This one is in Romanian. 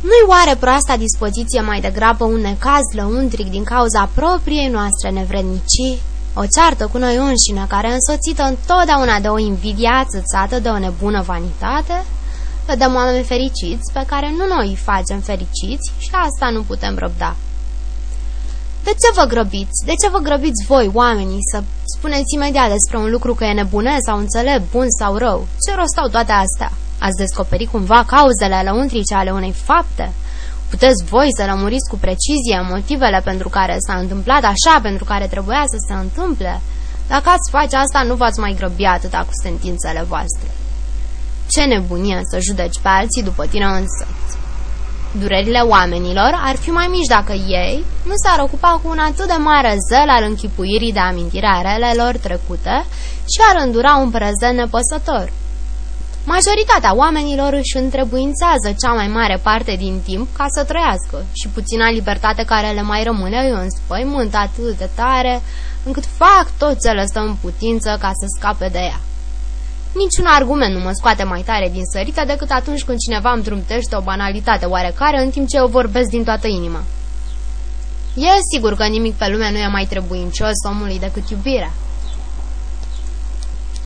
Nu-i oare proasta dispoziție mai degrabă un necaz lăuntric din cauza propriei noastre nevrednicii? O ceartă cu noi înșine care însoțită întotdeauna de o invidia ațățată de o nebună vanitate? Vedem oameni fericiți pe care nu noi îi facem fericiți și asta nu putem răbda. De ce vă grăbiți? De ce vă grăbiți voi, oamenii, să spuneți imediat despre un lucru că e nebune sau înțelept, bun sau rău? Ce rost au toate astea? Ați descoperit cumva cauzele lăuntrice ale unei fapte? Puteți voi să lămuriți cu precizie motivele pentru care s-a întâmplat așa, pentru care trebuia să se întâmple? Dacă ați face asta, nu v-ați mai grăbi atâta cu sentințele voastre. Ce nebunie să judeci pe alții după tine însăți. Durerile oamenilor ar fi mai mici dacă ei nu s-ar ocupa cu un atât de mare zel al închipuirii de amintire a relelor trecute și ar îndura un prezent nepăsător. Majoritatea oamenilor își întrebuințează cea mai mare parte din timp ca să trăiască și puțina libertate care le mai rămâne îi înspăimânt atât de tare încât fac tot ce le stă în putință ca să scape de ea. Niciun argument nu mă scoate mai tare din sărită decât atunci când cineva îmi trumtește o banalitate oarecare în timp ce eu vorbesc din toată inima. E sigur că nimic pe lume nu e mai trebuincios omului decât iubirea.